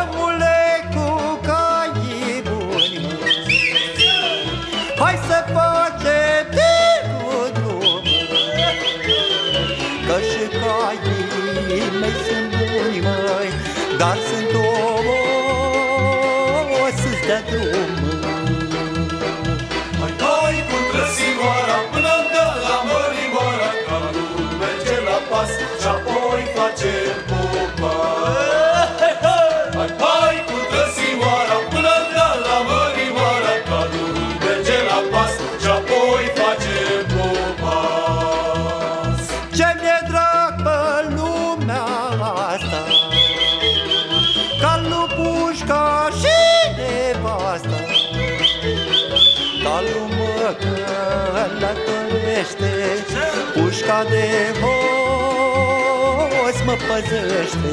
Omule cu caii buni. Hai să facem de drum Că și caii mei sunt buni, măi Dar sunt Ce mi-e drag pe lumea asta? Ca lui pușca și nevasta Ca lui mă călătorește Pușca de hoț mă păzește.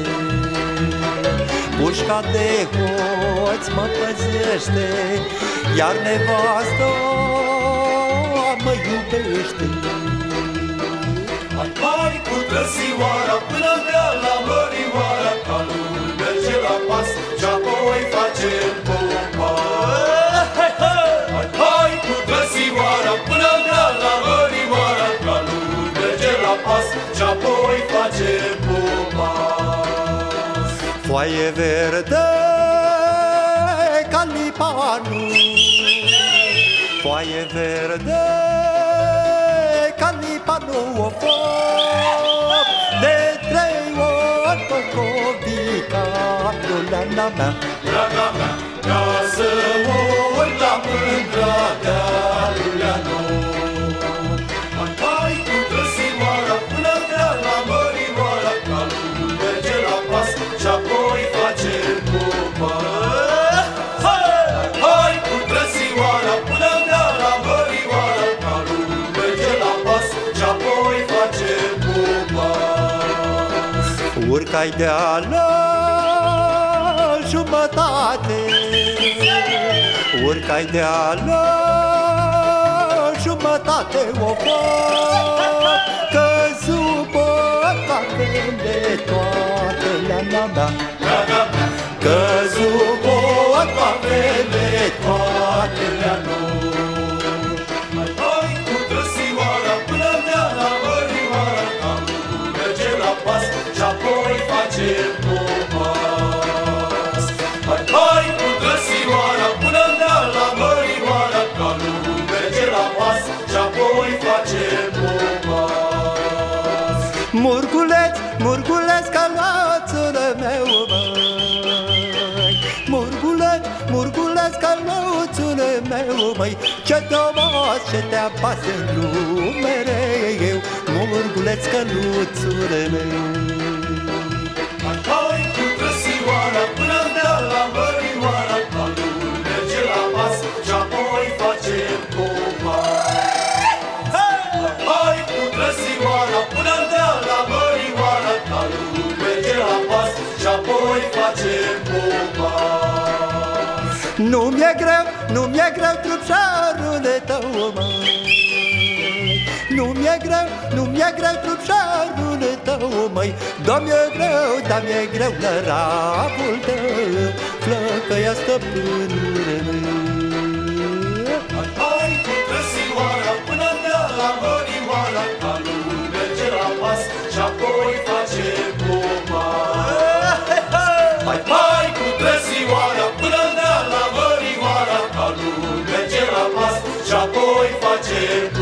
Pușca de hoț mă păzește Iar nevasta mă iubește Hai, hai, cu trăsimoara până dea la mărimoara Ca nu merge la pas și apoi face popa Hai, hai, cu trăsimoara până dea la mărimoara Ca nu merge la pas și apoi face popa Foaie verde ca lipanul Foaie verde ca lipanul o foc Iuliana mea. Draga mea, ca să mă uit la mândra de-a lui Leanu. Hai, hai, cu trăsimoara până dea la mărimoara Ca nu merge la pas și apoi face popa Hai, hai, cu trăsimoara până dea la mărimoara Ca nu merge la pas și apoi face popa Urcai de la jumătate. Urcai de la jumătate o fac murguleț, călățul meu, măi Murguleț, murguleț, călățul meu, măi Ce te-o ce te apasă în lume mereu. Murguleț, căluțul meu. Hai, Nu mi-e greu, nu mi-e greu trupșarul tău, măi Nu mi-e greu, nu mi-e greu trupșarul tău, măi. Da mi-e greu, da mi-e greu lărabul tău Flăcăia stăpânule meu Lord,